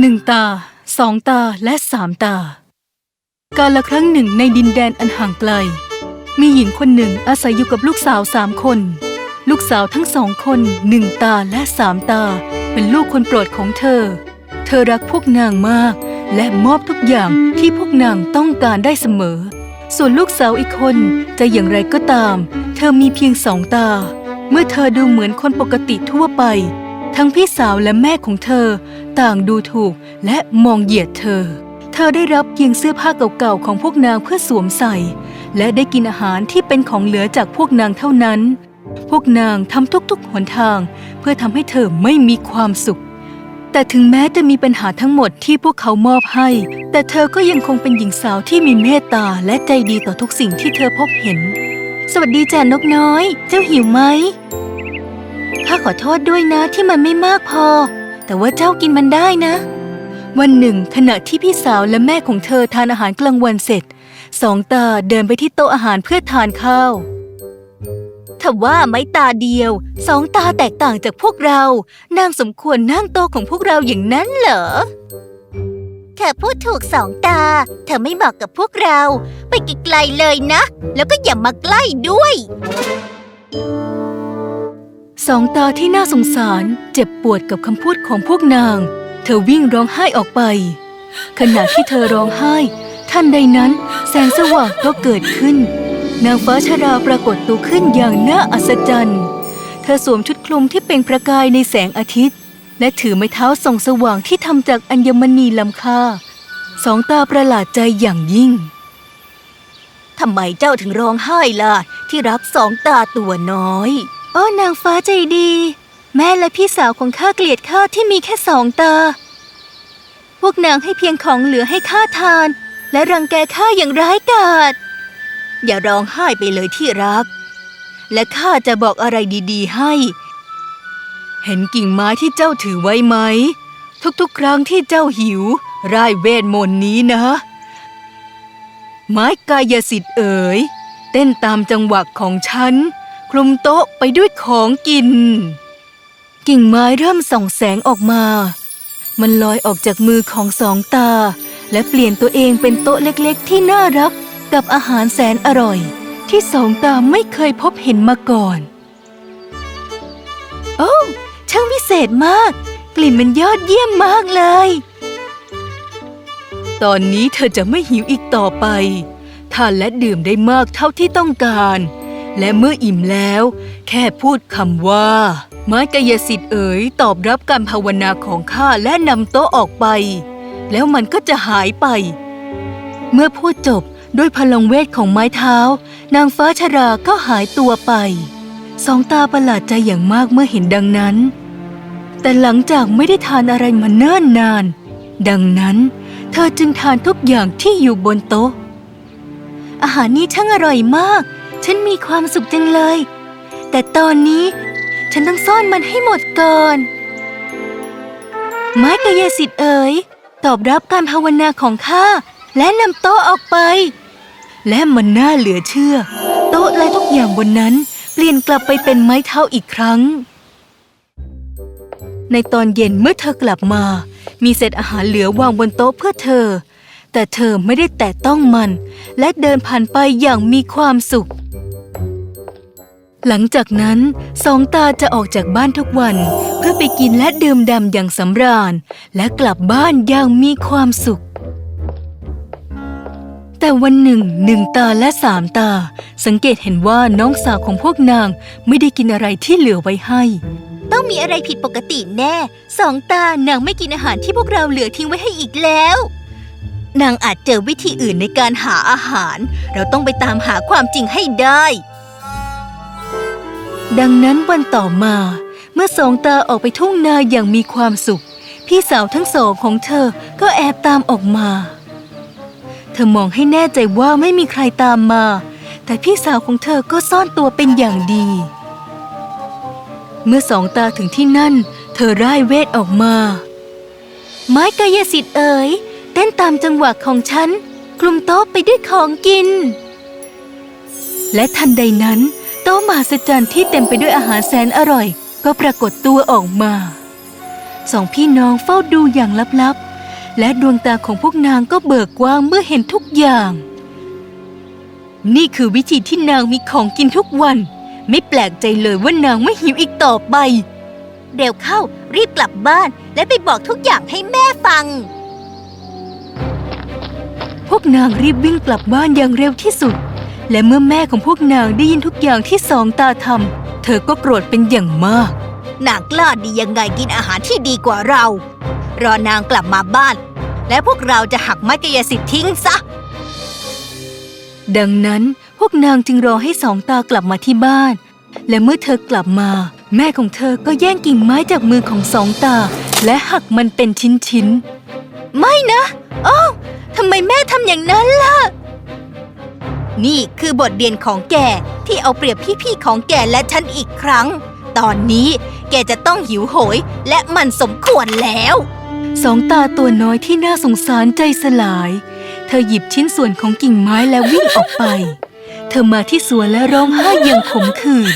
หนึ่งตาสองตาและสามตา กาละครั้งหนึ่งในดินแดนอันห่างไกล มีหญิงคนหนึ่งอาศัยอยู่กับลูกสาวสามคน ลูกสาวทั้งสองคนหนึ่งตาและสามตา เป็นลูกคนโปรดของเธอ เธอรักพวกนางมาก และมอบทุกอย่างที่พวกนางต้องการได้เสมอ ส่วนลูกสาวอีกคนจะอย่างไรก็ตาม เธอมีเพียงสองตา เมื่อเธอดูเหมือนคนปกติทั่วไป ทั้งพี่สาวและแม่ของเธอ ต่างดูถูกและมองเหยียดเธอ เธอได้รับเพียงเสื้อผ้าเก่าๆของพวกนางเพื่อสวมใส่ และได้กินอาหารที่เป็นของเหลือจากพวกนางเท่านั้น พวกนางทำทุกๆหนทาง เพื่อทำให้เธอไม่มีความสุข แต่ถึงแม้จะมีปัญหาทั้งหมดที่พวกเขามอบให้ แต่เธอก็ยังคงเป็นหญิงสาวที่มีเมตตาและใจดีต่อทุกสิ่งที่เธอพบเห็น สวัสดีจ้ะนกน้อย เจ้าหิวไหมข้าขอโทษด้วยนะที่มันไม่มากพอ แต่ว่าเจ้ากินมันได้นะ วันหนึ่ง ขณะที่พี่สาวและแม่ของเธอทานอาหารกลางวันเสร็จ สองตาเดินไปที่โต๊ะอาหารเพื่อทานข้าวถ้าว่าไม้ตาเดียว สองตาแตกต่างจากพวกเรา นางสมควรนั่งโต๊ะของพวกเราอย่างนั้นเหรอ เธอพูดถูกสองตา เธอไม่เหมาะกับพวกเรา ไปไกลๆเลยนะ แล้วก็อย่ามาใกล้ด้วย สองตาที่น่าสงสารเจ็บปวดกับคำพูดของพวกนาง เธอวิ่งร้องไห้ออกไป ขณะที่เธอร้องไห้ ท่านใดนั้นแสงสว่างก็เกิดขึ้น นางฟ้าชาดาปรากฏตัวขึ้นอย่างน่าอัศจรรย์ เธอสวมชุดคลุมที่เปล่งประกายในแสงอาทิตย์ และถือไม้เท้าส่องสว่างที่ทำจากอัญมณีล้ำค่า สองตาประหลาดใจอย่างยิ่งทำไมเจ้าถึงร้องไห้ล่ะที่รักสองตาตัวน้อย โอ้นางฟ้าใจดี แม่และพี่สาวของข้าเกลียดข้าที่มีแค่สองตา พวกนางให้เพียงของเหลือให้ข้าทาน และรังแกข้าอย่างร้ายกาจอย่าร้องไห้ไปเลยที่รัก และข้าจะบอกอะไรดีๆให้ เห็นกิ่งไม้ที่เจ้าถือไว้ไหม ทุกๆ ครั้งที่เจ้าหิวร่ายเวทมนต์นี้นะ ไม้กายสิทธิ์เอ๋ย เต้นตามจังหวะของฉัน คลุมโต๊ะไปด้วยของกิน กิ่งไม้เริ่มส่องแสงออกมา มันลอยออกจากมือของสองตา และเปลี่ยนตัวเองเป็นโต๊ะเล็กๆ ที่น่ารักกับอาหารแสนอร่อย ที่สองตาไม่เคยพบเห็นมาก่อน โอ้ช่างพิเศษมาก กลิ่นมันยอดเยี่ยมมากเลย ตอนนี้เธอจะไม่หิวอีกต่อไป ทานและดื่มได้มากเท่าที่ต้องการ และเมื่ออิ่มแล้ว แค่พูดคำว่า ไม้กายสิทธิ์เอ๋ยตอบรับการภาวนาของข้าและนำโต๊ะออกไป แล้วมันก็จะหายไป เมื่อพูดจบด้วยพลังเวทของไม้เท้า นางฟ้าชราก็หายตัวไป สองตาประหลาดใจอย่างมากเมื่อเห็นดังนั้น แต่หลังจากไม่ได้ทานอะไรมาเนิ่นนาน ดังนั้น เธอจึงทานทุกอย่างที่อยู่บนโต๊ะ อาหารนี้ช่างอร่อยมาก ฉันมีความสุขจังเลย แต่ตอนนี้ฉันต้องซ่อนมันให้หมดก่อน ไม้กายสิทธิ์เอ๋ยตอบรับการภาวนาของข้าและนำโต๊ะออกไป และมันน่าเหลือเชื่อ โต๊ะและทุกอย่างบนนั้น เปลี่ยนกลับไปเป็นไม้เท้าอีกครั้ง ในตอนเย็นเมื่อเธอกลับมา มีเศษอาหารเหลือวางบนโต๊ะเพื่อเธอ แต่เธอไม่ได้แตะต้องมัน และเดินผ่านไปอย่างมีความสุข หลังจากนั้นสองตาจะออกจากบ้านทุกวัน เพื่อไปกินและดื่มด่ำอย่างสำราญ และกลับบ้านอย่างมีความสุข แต่วันหนึ่งหนึ่งตาและสามตา สังเกตเห็นว่าน้องสาวของพวกนางไม่ได้กินอะไรที่เหลือไว้ให้ต้องมีอะไรผิดปกติแน่ สองตานางไม่กินอาหารที่พวกเราเหลือทิ้งไว้ให้อีกแล้ว นางอาจเจอวิธีอื่นในการหาอาหาร เราต้องไปตามหาความจริงให้ได้ ดังนั้นวันต่อมา เมื่อสองตาออกไปทุ่งนาอย่างมีความสุข พี่สาวทั้งสองของเธอก็แอบตามออกมา เธอมองให้แน่ใจว่าไม่มีใครตามมา แต่พี่สาวของเธอก็ซ่อนตัวเป็นอย่างดี เมื่อสองตาถึงที่นั่น เธอร่ายเวทออกมา ไม้กายสิทธิ์เอ๋ย ต้นตามจังหวะของฉัน คลุมโต๊ะไปด้วยของกิน และทันใดนั้น โต๊ะมหัศจรรย์ที่เต็มไปด้วยอาหารแสนอร่อย ก็ปรากฏตัวออกมา สองพี่น้องเฝ้าดูอย่างลับๆ และดวงตาของพวกนางก็เบิกกว้างเมื่อเห็นทุกอย่าง นี่คือวิธีที่นางมีของกินทุกวัน ไม่แปลกใจเลยว่านางไม่หิวอีกต่อไป เร็วเข้ารีบกลับบ้านและไปบอกทุกอย่างให้แม่ฟัง พวกนางรีบวิ่งกลับบ้านอย่างเร็วที่สุด และเมื่อแม่ของพวกนางได้ยินทุกอย่างที่สองตาทำเธอก็โกรธเป็นอย่างมาก นางกล้าดียังไงกินอาหารที่ดีกว่าเรา รอนางกลับมาบ้าน และพวกเราจะหักไม้กายสิทธิ์ทิ้งซะ ดังนั้นพวกนางจึงรอให้สองตากลับมาที่บ้าน และเมื่อเธอกลับมา แม่ของเธอก็แย่งกิ่งไม้จากมือของสองตา และหักมันเป็นชิ้นไม่นะอ้าวทำไมแม่ทำอย่างนั้นล่ะ นี่คือบทเรียนของแกที่เอาเปรียบพี่ๆของแกและฉันอีกครั้ง ตอนนี้แกจะต้องหิวโหย และมันสมควรแล้วๆสองตาตัวน้อยที่น่าสงสารใจสลาย เธอหยิบชิ้นส่วนของกิ่งไม้แล้ววิ่งออกไป เธอมาที่สวนและร้องไห้อย่างขมขื่น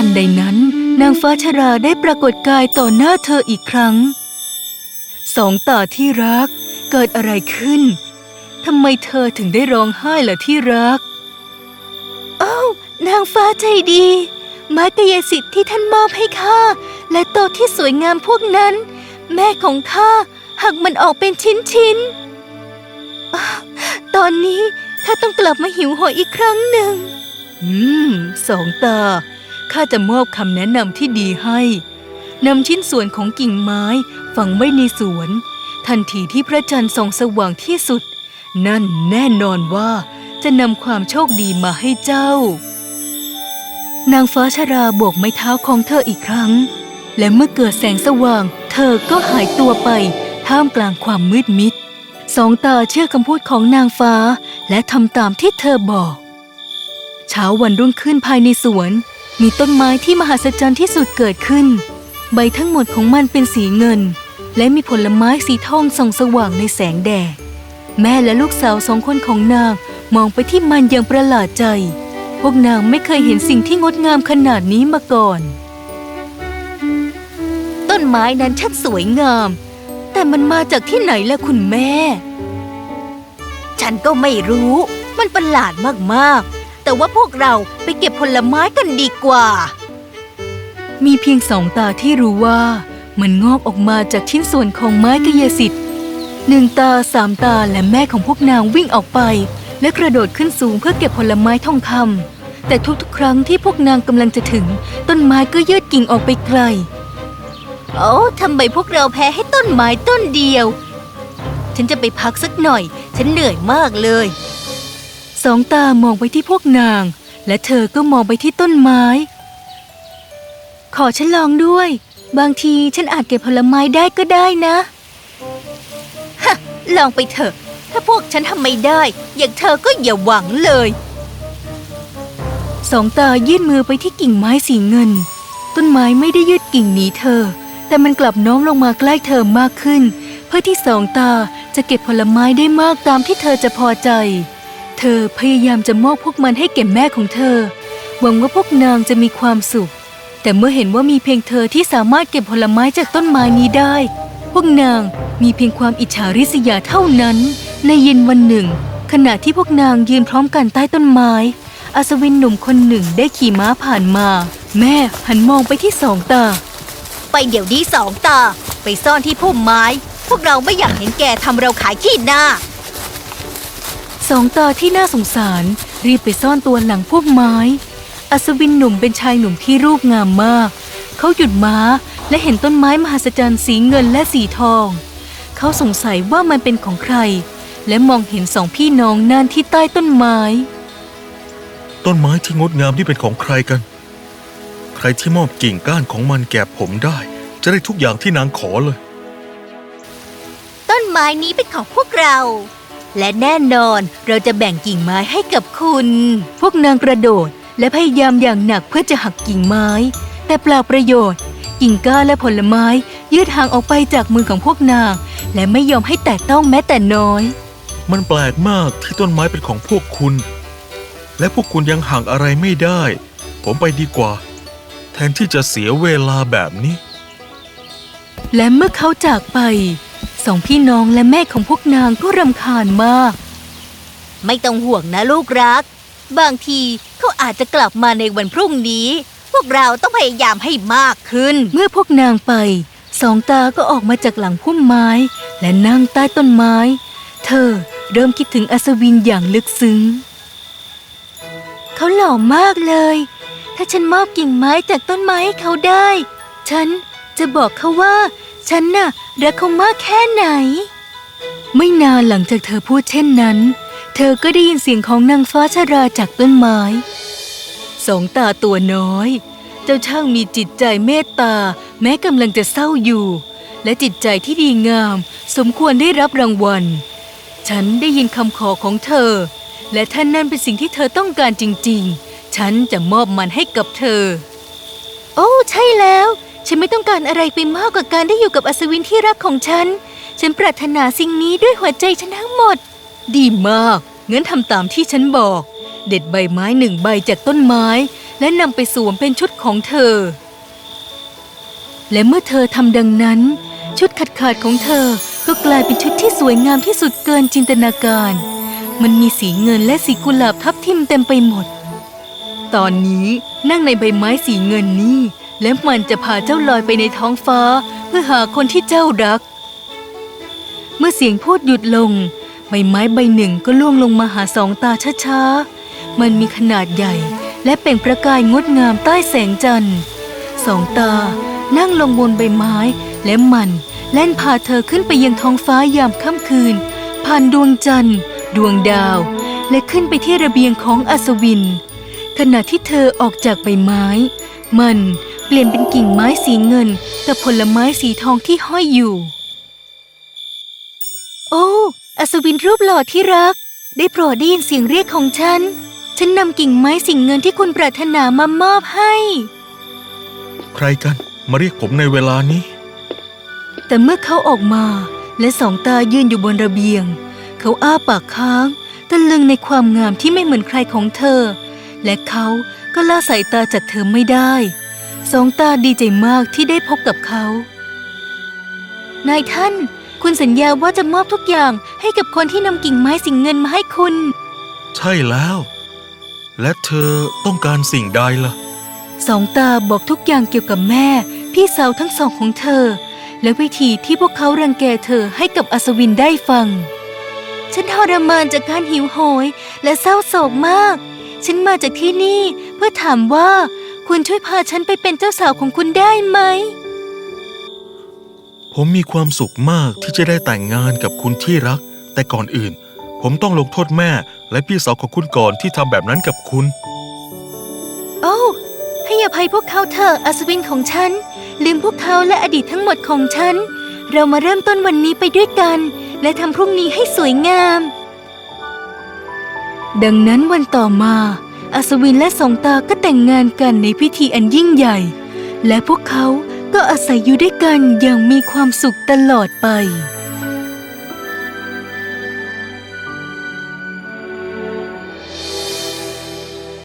ทันใดนั้น นางฟ้าชราได้ปรากฏกายต่อหน้าเธออีกครั้ง สองตาที่รัก เกิดอะไรขึ้นทำไมเธอถึงได้ร้องไห้ล่ะที่รักอ้าวนางฟ้าใจดีไม้กายสิทธิ์ที่ท่านมอบให้ข้าและโตะที่สวยงามพวกนั้น แม่ของข้าหักมันออกเป็นชิ้นๆอ้าวตอนนี้ข้าต้องกลับมาหิวโหยอีกครั้งหนึ่ง อืม สองตา ข้าจะมอบคำแนะนำที่ดีให้นำชิ้นส่วนของกิ่งไม้ฝังไว้ในสวน ทันทีที่พระจันทร์ส่องสว่างที่สุด นั่นแน่นอนว่าจะนำความโชคดีมาให้เจ้า นางฟ้าชราโบกไม้เท้าของเธออีกครั้ง และเมื่อเกิดแสงสว่าง เธอก็หายตัวไป ท่ามกลางความมืดมิด สองตาเชื่อคำพูดของนางฟ้าและทำตามที่เธอบอก เช้าวันรุ่งขึ้นภายในสวน มีต้นไม้ที่มหัศจรรย์ที่สุดเกิดขึ้น ใบทั้งหมดของมันเป็นสีเงิน และมีผลไม้สีทองส่องสว่างในแสงแดด แม่และลูกสาวสองคนของนางมองไปที่มันอย่างประหลาดใจ พวกนางไม่เคยเห็นสิ่งที่งดงามขนาดนี้มาก่อน ต้นไม้นั้นช่างสวยงาม แต่มันมาจากที่ไหนล่ะคุณแม่ ฉันก็ไม่รู้ มันประหลาดมากๆ แต่ว่าพวกเราไปเก็บผลไม้กันดีกว่า มีเพียงสองตาที่รู้ว่า มันงอกออกมาจากชิ้นส่วนของไม้กายสิทธิ์หนึ่งตาสามตาและแม่ของพวกนางวิ่งออกไป และกระโดดขึ้นสูงเพื่อเก็บผลไม้ทองคำแต่ทุกๆ ครั้งที่พวกนางกำลังจะถึง ต้นไม้ก็ยืดกิ่งออกไปไกลโอ้ทำไมพวกเราแพ้ให้ต้นไม้ต้นเดียว ฉันจะไปพักสักหน่อย ฉันเหนื่อยมากเลย สองตามองไปที่พวกนาง และเธอก็มองไปที่ต้นไม้ ขอฉันลองด้วย บางทีฉันอาจเก็บผลไม้ได้ก็ได้นะฮะลองไปเถอะ ถ้าพวกฉันทำไม่ได้ อย่างเธอก็อย่าหวังเลย สองตายื่นมือไปที่กิ่งไม้สีเงิน ต้นไม้ไม่ได้ยืดกิ่งหนีเธอ แต่มันกลับโน้มลงมาใกล้เธอมากขึ้น เพื่อที่สองตาจะเก็บผลไม้ได้มากตามที่เธอจะพอใจ เธอพยายามจะมอบพวกมันให้แก่แม่ของเธอ หวังว่าพวกนางจะมีความสุข แต่เมื่อเห็นว่ามีเพียงเธอที่สามารถเก็บผลไม้จากต้นไม้นี้ได้ พวกนางมีเพียงความอิจฉาริษยาเท่านั้น ในเย็นวันหนึ่ง ขณะที่พวกนางยืนพร้อมกันใต้ต้นไม้ อัศวินหนุ่มคนหนึ่งได้ขี่ม้าผ่านมา แม่หันมองไปที่สองตา ไปเดี๋ยวนี้สองตา ไปซ่อนที่พุ่มไม้ พวกเราไม่อยากเห็นแกทำเราขายขี้หน้า สองตาที่น่าสงสาร รีบไปซ่อนตัวหลังพวกไม้ อัศวินหนุ่มเป็นชายหนุ่มที่รูปงามมาก เขาหยุดม้าและเห็นต้นไม้มหัศจรรย์สีเงินและสีทอง เขาสงสัยว่ามันเป็นของใคร และมองเห็นสองพี่น้องนั่นที่ใต้ต้นไม้ ต้นไม้ที่งดงามที่เป็นของใครกัน ใครที่มอบกิ่งก้านของมันแก่ผมได้ จะได้ทุกอย่างที่นางขอเลย ต้นไม้นี้เป็นของพวกเรา และแน่นอนเราจะแบ่งกิ่งไม้ให้กับคุณ พวกนางกระโดดและพยายามอย่างหนักเพื่อจะหักกิ่งไม้ แต่เปล่าประโยชน์ กิ่งก้านและผลไม้ยืดห่างออกไปจากมือของพวกนาง และไม่ยอมให้แตะต้องแม้แต่น้อย มันแปลกมากที่ต้นไม้เป็นของพวกคุณ และพวกคุณยังห่างอะไรไม่ได้ ผมไปดีกว่า แทนที่จะเสียเวลาแบบนี้ และเมื่อเขาจากไป สองพี่น้องและแม่ของพวกนางก็รำคาญมาก ไม่ต้องห่วงนะลูกรัก บางทีเขาอาจจะกลับมาในวันพรุ่งนี้ พวกเราต้องพยายามให้มากขึ้น เมื่อพวกนางไป สองตาก็ออกมาจากหลังพุ่มไม้ และนั่งใต้ต้นไม้ เธอเริ่มคิดถึงอัศวินอย่างลึกซึ้ง เขาหล่อมากเลย ถ้าฉันมอบกิ่งไม้จากต้นไม้ให้เขาได้ ฉันจะบอกเขาว่า ฉันน่ะ รักเขามากแค่ไหน ไม่นานหลังจากเธอพูดเช่นนั้น เธอก็ได้ยินเสียงของนางฟ้าชราจากต้นไม้ สองตาตัวน้อย เจ้าช่างมีจิตใจเมตตา แม้กำลังจะเศร้าอยู่ และจิตใจที่ดีงาม สมควรได้รับรางวัล ฉันได้ยินคำขอของเธอ และท่านนั่นเป็นสิ่งที่เธอต้องการจริง ๆ ฉันจะมอบมันให้กับเธอ โอ้ ใช่แล้ว ฉันไม่ต้องการอะไรไปมากกว่าการได้อยู่กับอัศวินที่รักของฉัน ฉันปรารถนาสิ่งนี้ด้วยหัวใจฉันทั้งหมด ดีมาก งั้นทำตามที่ฉันบอก เด็ดใบไม้หนึ่งใบจากต้นไม้ และนำไปสวมเป็นชุดของเธอ และเมื่อเธอทำดังนั้น ชุดขาดขาดของเธอก็กลายเป็นชุดที่สวยงามที่สุดเกินจินตนาการ มันมีสีเงินและสีกุหลาบทับทิมเต็มไปหมด ตอนนี้นั่งในใบไม้สีเงินนี่ และมันจะพาเจ้าลอยไปในท้องฟ้า เพื่อหาคนที่เจ้ารัก เมื่อเสียงพูดหยุดลง ใบไม้ใบหนึ่งก็ล่วงลงมาหาสองตาช้าๆ มันมีขนาดใหญ่ และเปล่งประกายงดงามใต้แสงจันทร์สองตานั่งลงบนใบไม้ และมันแล่นพาเธอขึ้นไปยังท้องฟ้ายามค่ำคืน ผ่านดวงจันทร์ ดวงดาว และขึ้นไปที่ระเบียงของอัศวิน ขณะที่เธอออกจากใบไม้ มัน เปลี่ยนเป็นกิ่งไม้สีเงินกับผลไม้สีทองที่ห้อยอยู่ โอ้อัศวินรูปหล่อที่รัก ได้โปรดได้ยินเสียงเรียกของฉัน ฉันนำกิ่งไม้สีเงินที่คุณปรารถนามามอบให้ ใครกันมาเรียกผมในเวลานี้ แต่เมื่อเขาออกมาและสองตายืนอยู่บนระเบียง เขาอ้าปากค้างตะลึงในความงามที่ไม่เหมือนใครของเธอ และเขาก็ละสายตาจากเธอไม่ได้ สองตาดีใจมากที่ได้พบกับเขา นายท่าน คุณสัญญาว่าจะมอบทุกอย่างให้กับคนที่นำกิ่งไม้สีเงินมาให้คุณ ใช่แล้ว และเธอต้องการสิ่งใดล่ะ สองตาบอกทุกอย่างเกี่ยวกับแม่ พี่สาวทั้งสองของเธอ และวิธีที่พวกเขารังแกเธอให้กับอัศวินได้ฟัง ฉันทรมานจากการหิวโหยและเศร้าโศกมาก ฉันมาจากที่นี่เพื่อถามว่า คุณช่วยพาฉันไปเป็นเจ้าสาวของคุณได้ไหม ผมมีความสุขมากที่จะได้แต่งงานกับคุณที่รัก แต่ก่อนอื่น ผมต้องลงโทษแม่และพี่สาวของคุณก่อนที่ทำแบบนั้นกับคุณ โอ้ ให้อภัยพวกเขาเถอะอัศวินของฉัน ลืมพวกเขาและอดีตทั้งหมดของฉัน เรามาเริ่มต้นวันนี้ไปด้วยกัน และทำพรุ่งนี้ให้สวยงาม ดังนั้นวันต่อมา อัศวินและสองตาก็แต่งงานกันในพิธีอันยิ่งใหญ่ และพวกเขาก็อาศัยอยู่ด้วยกันอย่างมีความสุขตลอดไป